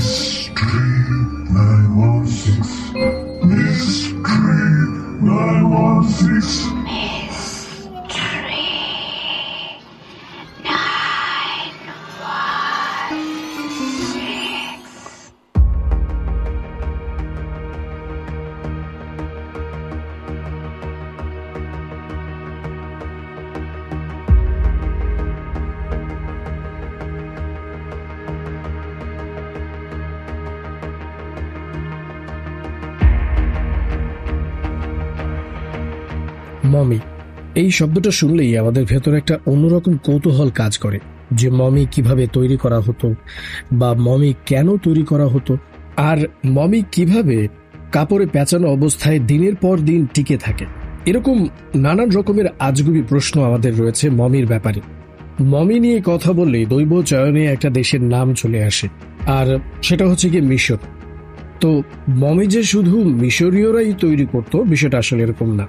Mystery 916. Mystery 916. Mummy. এই শব্দটা শুনলেই আমাদের ভেতরে একটা অন্যরকম কৌতূহল কাজ করে যে মমি কীভাবে তৈরি করা হতো বা মমি কেন তৈরি করা হতো আর মমি কীভাবে কাপড়ে পেঁচানো অবস্থায় দিনের পর দিন টিকে থাকে। এরকম নানান রকমের আজগুবি প্রশ্ন আমাদের রয়েছে মমির ব্যাপারে। মমি নিয়ে কথা বললেই দৈব চয়নে একটা দেশের নাম চলে আসে, আর সেটা হচ্ছে গিয়ে মিশর। তো মমি যে শুধু মিশরীয়রাই তৈরি করত, বিষয়টা আসলে এরকম না।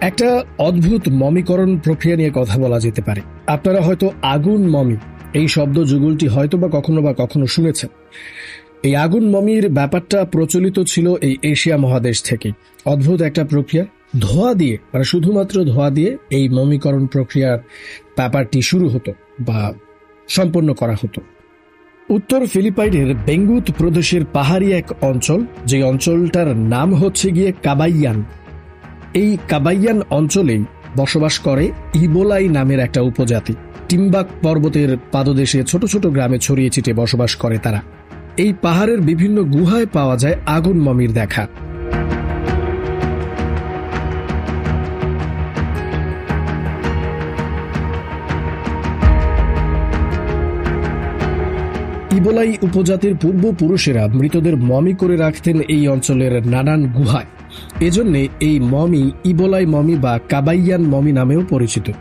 একটা অদ্ভুত মমিকরণ প্রক্রিয়া নিয়ে কথা বলা যেতে পারে। আপনারা হয়তো আগুন মমি, এই শব্দ যুগলটি হয়তো বা কখনো বা কখনো শুনেছেন। এই আগুন মমির ব্যাপারটা প্রচলিত ছিল এই এশিয়া মহাদেশ থেকে। অদ্ভুত একটা প্রক্রিয়া। ধোয়া দিয়ে মানে শুধুমাত্র ধোয়া দিয়ে এই মমিকরণ প্রক্রিয়ার ব্যাপারটি শুরু হতো বা সম্পন্ন করা হতো। উত্তর ফিলিপাইনের বেঙ্গুত প্রদেশের পাহাড়ি এক অঞ্চল যে অঞ্চলটার নাম হচ্ছে গিয়ে কাবাইয়ান। এই কাবাইয়ান অঞ্চলেই বসবাস করে ইবোলাই নামের একটা উপজাতি। টিম্বাক পর্বতের পাদদেশে ছোট ছোট গ্রামে ছড়িয়ে ছিটে বসবাস করে তারা। এই পাহাড়ের বিভিন্ন গুহায় পাওয়া যায় আগুন মমির দেখা। ইবোলাই উপজাতির পূর্বপুরুষেরা মৃতদের মমি করে রাখতেন এই অঞ্চলের নানান গুহায়। এজন্য এই মমি ইবোলাই মমি বা কাবাইয়ান মমি নামেও পরিচিত।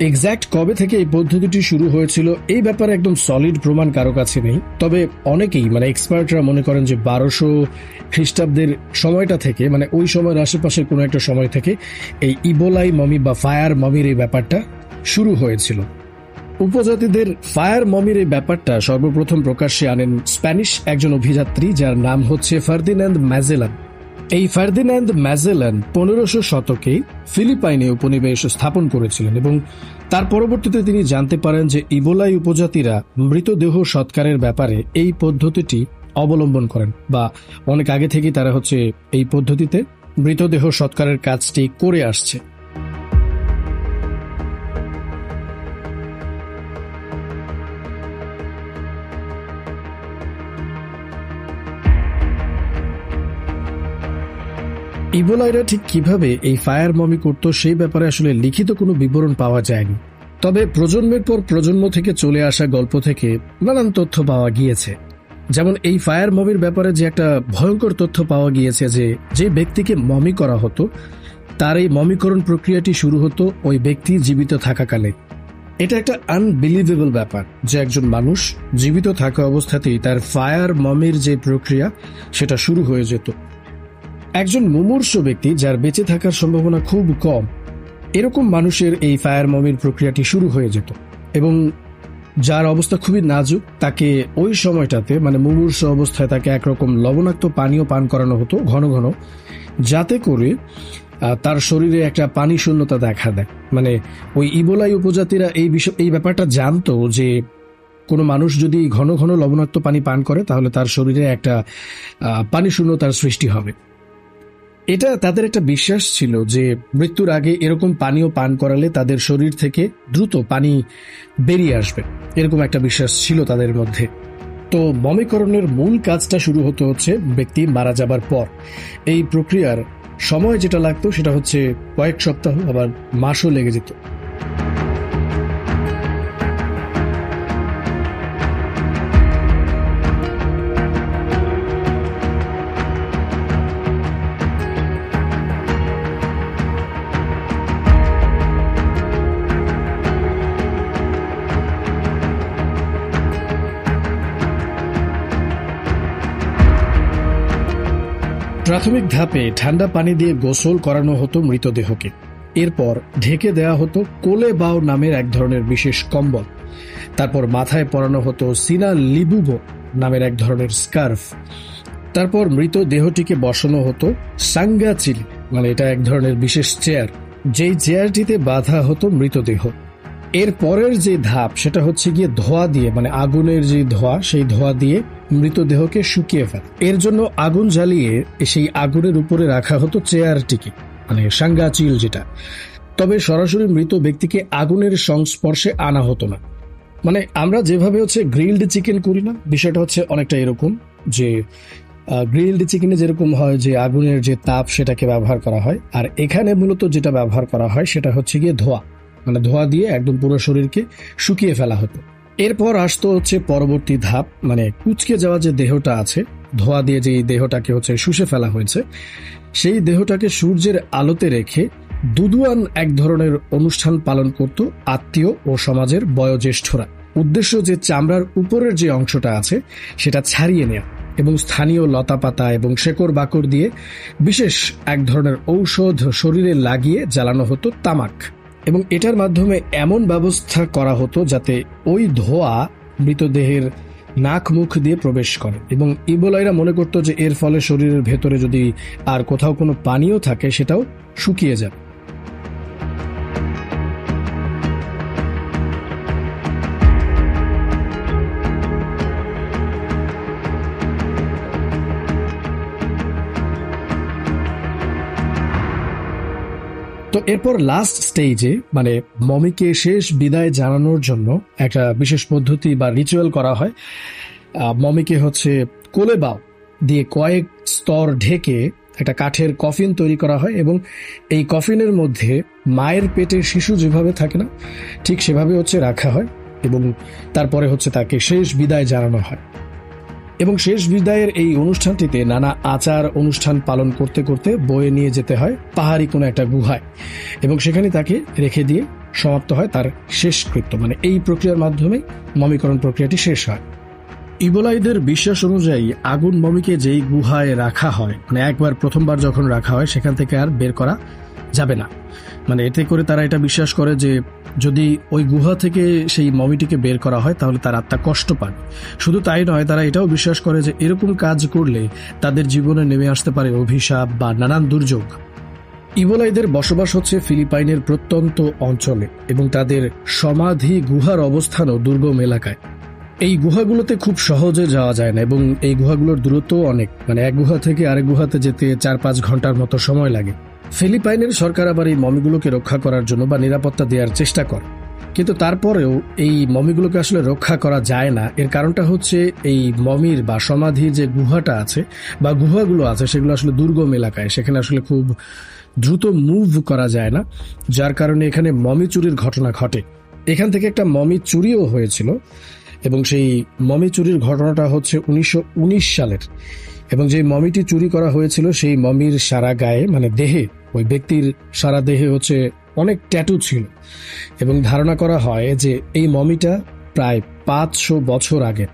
এক্স্যাক্ট কবে থেকে এই পদ্ধতিটি শুরু হয়েছিল, এই ব্যাপারে একদম সলিড প্রমাণ কারও কাছে নেই। তবে অনেকেই মানে এক্সপার্টরা মনে করেন যে বারোশো খ্রিস্টাব্দের সময়টা থেকে মানে ওই সময়ের আশেপাশের কোনো একটা সময় থেকে এই ইবোলাই মমি বা ফায়ার মমির এই ব্যাপারটা শুরু হয়েছিল। উপজাতিদের ফায়ার মমির এই ব্যাপারটা সর্বপ্রথম প্রকাশ্যে আনেন স্প্যানিশ একজন অভিযাত্রী যার নাম হচ্ছে ফার্দিনান্দ ম্যাজেলান। এই ফার্দিনান্দ ম্যাজেলান পনেরোশো শতকে ফিলিপাইনে উপনিবেশ স্থাপন করেছিলেন এবং তার পরবর্তীতে তিনি জানতে পারেন যে ইবোলাই উপজাতিরা মৃতদেহ সৎকারের ব্যাপারে এই পদ্ধতিটি অবলম্বন করেন বা অনেক আগে থেকেই তারা হচ্ছে এই পদ্ধতিতে মৃতদেহ সৎকারের কাজটি করে আসছে। ইবোলাইরা ঠিক কীভাবে এই ফায়ার মমি করত সেই ব্যাপারে আসলে লিখিত কোনো বিবরণ পাওয়া যায়নি। তবে প্রজন্মের পর প্রজন্ম থেকে চলে আসা গল্প থেকে নানান তথ্য পাওয়া গিয়েছে। যেমন এই ফায়ার মমির ব্যাপারে যে একটা ভয়ঙ্কর তথ্য পাওয়া গিয়েছে যে যে ব্যক্তিকে মমি করা হতো, তার এই মমিকরণ প্রক্রিয়াটি শুরু হতো ওই ব্যক্তি জীবিত থাকাকালে। এটা একটা আনবিলিভেবল ব্যাপার যে একজন মানুষ জীবিত থাকা অবস্থাতেই তার ফায়ার মমির যে প্রক্রিয়া, সেটা শুরু হয়ে যেত। একজন মুমূর্ষ ব্যক্তি যার বেঁচে থাকার সম্ভাবনা খুব কম। এরকম মানুষের এই ফায়ার মমির প্রক্রিয়াটি শুরু হয়ে যেত এবং যার অবস্থা খুবই নাজুক, তাকে ওই সময়টাতে মানে মুমূর্ষ অবস্থায় তাকে একরকম লবণাক্ত পানীয় পান করানো হতো ঘন ঘন, যাতে করে তার শরীরে একটা পানি শূন্যতা দেখা দেয়। মানে ওই ইবোলাই উপজাতিরা এই বিষয়, এই ব্যাপারটা জানতো যে কোনো মানুষ যদি ঘন ঘন লবণাক্ত পানি পান করে, তাহলে তার শরীরে একটা পানি শূন্যতার সৃষ্টি হবে। এটা তাদের একটা বিশ্বাস ছিল যে মৃত্যুর আগে এরকম পানীয় পান করালে তাদের শরীর থেকে দ্রুত পানি বেরিয়ে আসবে। এরকম একটা বিশ্বাস ছিল তাদের মধ্যে। তো মমিকরণের মূল কাজটা শুরু হতে হচ্ছে ব্যক্তি মারা যাবার পর। এই প্রক্রিয়ার সময় যেটা লাগতো সেটা হচ্ছে কয়েক সপ্তাহ, আবার মাসও লেগে যেত। প্রাথমিক ধাপে ঠান্ডা পানি দিয়ে গোসল করানো হতো মৃতদেহকে। এরপর ঢেকে দেওয়া হতো কোলে বাও নামের এক ধরনের বিশেষ কম্বল। তারপর মাথায় পরানো হতো সিনা লিবুবো নামের এক ধরনের স্কার্ফ। তারপর মৃত দেহটিকে বসানো হতো সাঙ্গাচিলি মানে এটা এক ধরনের বিশেষ চেয়ার, যেই চেয়ারটিতে বাঁধা হতো মৃতদেহ। এর পরের যে ধাপ, সেটা হচ্ছে গিয়ে ধোয়া দিয়ে মানে আগুনের যে ধোয়া, সেই ধোয়া দিয়ে মৃতদেহকে শুকিয়ে ফেলা। এর জন্য আগুন জ্বালিয়ে সেই আগুনের উপরে রাখা হতো চেয়ারটিকে মানে সাঙ্গাচিল যেটা। তবে সরাসরি মৃত ব্যক্তিকে আগুনের সংস্পর্শে আনা হতো না। মানে আমরা যেভাবে হচ্ছে গ্রিলড চিকেন করি না, বিষয়টা হচ্ছে অনেকটা এরকম যে গ্রিলড চিকেনে যেরকম হয় যে আগুনের যে তাপ সেটাকে ব্যবহার করা হয়, আর এখানে মূলত যেটা ব্যবহার করা হয় সেটা হচ্ছে গিয়ে ধোয়া। মানে ধোয়া দিয়ে একদম পুরো শরীরকে শুকিয়ে ফেলা হতো। এরপর আসতো হচ্ছে পরবর্তী ধাপ মানে কুচকে যাওয়া যে দেহটা আছে, ধোয়া দিয়ে যে দেহটাকে হচ্ছে শুষে ফেলা হয়েছে, সেই দেহটাকে সূর্যের আলোতে রেখে দুদুয়ান এক ধরনের অনুষ্ঠান পালন করত আত্মীয় ও সমাজের বয়োজ্যেষ্ঠরা। উদ্দেশ্য যে চামড়ার উপরের যে অংশটা আছে, সেটা ছাড়িয়ে নেওয়া এবং স্থানীয় লতাপাতা এবং শেকড় বাকড় দিয়ে বিশেষ এক ধরনের ঔষধ শরীরে লাগিয়ে জ্বালানো হতো তামাক। এবং এটার মাধ্যমে এমন ব্যবস্থা করা হতো যাতে ওই ধোয়া মৃতদেহের নাক মুখ দিয়ে প্রবেশ করে। এবং ইবোলাইরা মনে করত যে এর ফলে শরীরের ভেতরে যদি আর কোথাও কোনো পানীয় থাকে, সেটাও শুকিয়ে যাবে। তো এরপর লাস্ট স্টেজে মানে মমিকে শেষ বিদায় জানানোর জন্য একটা বিশেষ পদ্ধতি বা রিচুয়াল করা হয়। মমিকে হচ্ছে কোলে বাও দিয়ে কয়েক স্তর ঢেকে একটা কাঠের কফিন তৈরি করা হয় এবং এই কফিনের মধ্যে মায়ের পেটে শিশু যেভাবে থাকে না, ঠিক সেভাবে হচ্ছে রাখা হয় এবং তারপরে হচ্ছে তাকে শেষ বিদায় জানানো হয়। এবং শেষ বিদায়ের এই অনুষ্ঠানটিতে নানা আচার অনুষ্ঠান পালন করতে করতে বয়ে নিয়ে যেতে হয় পাহাড়ি কোনো একটা গুহায়। এবং সেখানে তাকে রেখে দিয়ে সমাপ্ত হয় তার শেষকৃত্য মানে এই প্রক্রিয়ার মাধ্যমে মমিকরণ প্রক্রিয়াটি শেষ হয়। ইবোলাইদের বিশ্বাস অনুযায়ী আগুন মমিকে যেই গুহায় রাখা হয় মানে একবার প্রথমবার যখন রাখা হয়, সেখান থেকে আর বের করা যাবে না। মানে এতে করে তারা এটা বিশ্বাস করে যে যদি ওই গুহা থেকে সেই মমিটিকে বের করা হয়, তাহলে তার আত্মা কষ্ট পান শুধু তাই নয়, তারা এটাও বিশ্বাস করে যে এরকম কাজ করলে তাদের জীবনে নেমে আসতে পারে অভিশাপ বা নানান দুর্যোগ। ইবোলাইদের বসবাস হচ্ছে ফিলিপাইনের প্রত্যন্ত অঞ্চলে এবং তাদের সমাধি গুহার অবস্থানও দুর্গম এলাকায়। এই গুহাগুলোতে খুব সহজে যাওয়া যায় না এবং এই গুহাগুলোর দূরত্ব অনেক। মানে এক গুহা থেকে আরেক গুহাতে যেতে চার পাঁচ ঘণ্টার মতো সময় লাগে। ফিলিপাইনের সরকার আবার এই মমিগুলোকে রক্ষা করার জন্য বা নিরাপত্তা দেওয়ার চেষ্টা করে। কিন্তু তারপরেও এই মমিগুলোকে আসলে রক্ষা করা যায় না। এর কারণটা হচ্ছে এই মমির বা সমাধির যে গুহাটা আছে বা গুহাগুলো আছে, সেগুলো আসলে দুর্গম এলাকায়। সেখানে আসলে খুব দ্রুত মুভ করা যায় না, যার কারণে এখানে মমি চুরির ঘটনা ঘটে। এখান থেকে একটা মমি চুরিও হয়েছিল এবং সেই মমি চুরির ঘটনাটা হচ্ছে উনিশশো উনিশ সালের। এবং যে মমিটি চুরি করা হয়েছিল, সেই মমির সারা গায়ে মানে দেহে, ওই ব্যক্তির সারা দেহে হচ্ছে অনেক ট্যাটু ছিল। এবং ধারণা করা হয় যে এই মমিটা প্রায় পাঁচশো বছর আগে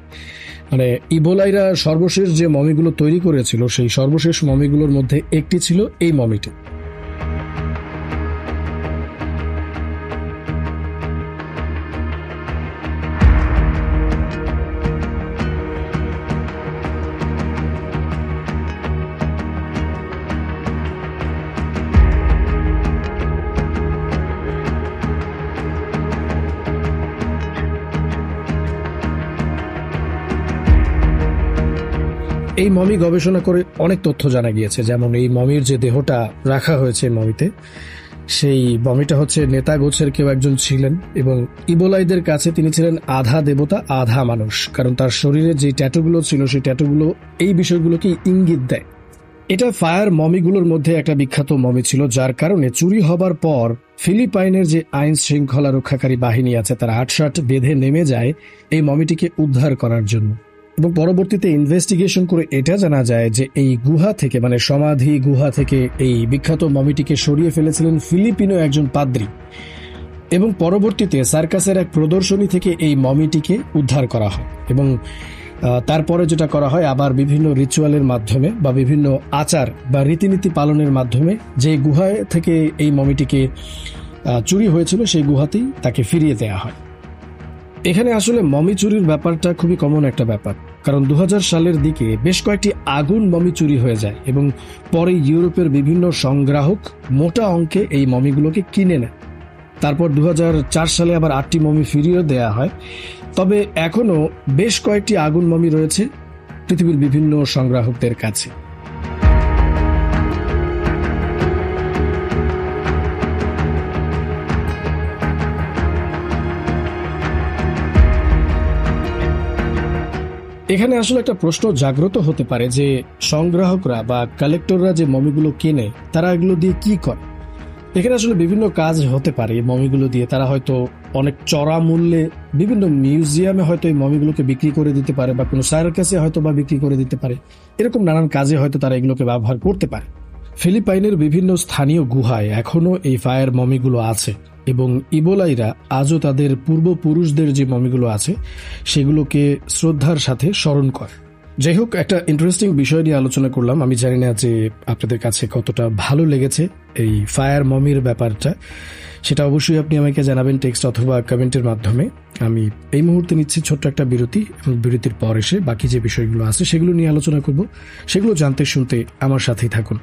মানে ইবোলাইরা সর্বশেষ যে মমিগুলো তৈরি করেছিল, সেই সর্বশেষ মমিগুলোর মধ্যে একটি ছিল এই মমিটি। এই মমি গবেষণা করে অনেক তথ্য জানা গিয়েছে। যেমন এই মমির যে দেহটা রাখা হয়েছে মমিতে, সেই মমিটা হচ্ছে নেতা গোছের কেউ একজন ছিলেন এবং ইবোলাইদের কাছে তিনি ছিলেন আধা দেবতা, আধা মানুষ। কারণ তার শরীরে যে ট্যাটুগুলো ছিল, সেই ট্যাটুগুলো এই বিষয়গুলোকে ইঙ্গিত দেয়। এটা ফায়ার মমিগুলোর মধ্যে একটা বিখ্যাত মমি ছিল, যার কারণে চুরি হবার পর ফিলিপাইনের যে আইন শৃঙ্খলা রক্ষাকারী বাহিনী আছে, তারা আটসাট বেঁধে নেমে যায় এই মমিটিকে উদ্ধার করার জন্য। এবং পরবর্তীতে ইনভেস্টিগেশন করে এটা জানা যায় যে এই গুহা থেকে মানে সমাধি গুহা থেকে এই বিখ্যাত মমিটিকে সরিয়ে ফেলেছিলেন ফিলিপিনো একজন পাদ্রি। এবং পরবর্তীতে সার্কাসের এক প্রদর্শনী থেকে এই মমিটিকে উদ্ধার করা হয়। এবং তারপরে যেটা করা হয়, আবার বিভিন্ন রিচুয়ালের মাধ্যমে বা বিভিন্ন আচার বা রীতিনীতি পালনের মাধ্যমে যে গুহায় থেকে এই মমিটিকে চুরি হয়েছিল, সেই গুহাতেই তাকে ফিরিয়ে দেয়া হয়। এখানে আসলে মমি চুরির ব্যাপারটা খুবই কমন একটা ব্যাপার। কারণ দু হাজার সালের দিকে বেশ কয়েকটি আগুন মমি চুরি হয়ে যায় এবং পরে ইউরোপের বিভিন্ন সংগ্রাহক মোটা অঙ্কে এই মমিগুলোকে কিনে নেয়। তারপর দু হাজার চার সালে আবার আটটি মমি ফিরিয়ে দেয়া হয়। তবে এখনও বেশ কয়েকটি আগুন মমি রয়েছে পৃথিবীর বিভিন্ন সংগ্রাহকদের কাছে। এখানে আসলে একটা প্রশ্ন জাগ্রত হতে পারে যে সংগ্রাহকরা বা কালেক্টররা যে মমিগুলো কেনে, তারা এগুলো দিয়ে কি করে? এখানে আসলে বিভিন্ন কাজ হতে পারে এই মমিগুলো দিয়ে। তারা হয়তো অনেক চড়া মূল্যে বিভিন্ন মিউজিয়ামে হয়তো এই মমিগুলোকে বিক্রি করে দিতে পারে বা কোনো সার্কাসে হয়তো বা বিক্রি করে দিতে পারে। এরকম নানান কাজে হয়তো তারা এগুলোকে ব্যবহার করতে পারে। ফিলিপাইনের বিভিন্ন স্থানীয় গুহায় এখনও এই ফায়ার মমিগুলো আছে এবং ইবোলাইরা আজও তাদের পূর্বপুরুষদের যে মমিগুলো আছে, সেগুলোকে শ্রদ্ধার সাথে স্মরণ করে। যাই হোক, একটা ইন্টারেস্টিং বিষয় নিয়ে আলোচনা করলাম। আমি জানি না যে আপনাদের কাছে কতটা ভালো লেগেছে এই ফায়ার মমির ব্যাপারটা। সেটা অবশ্যই আপনি আমাকে জানাবেন টেক্সট অথবা কমেন্টের মাধ্যমে। আমি এই মুহূর্তে নিচ্ছি ছোট্ট একটা বিরতি এবং বিরতির পর এসে বাকি যে বিষয়গুলো আছে, সেগুলো নিয়ে আলোচনা করব। সেগুলো জানতে শুনতে আমার সাথেই থাকুন।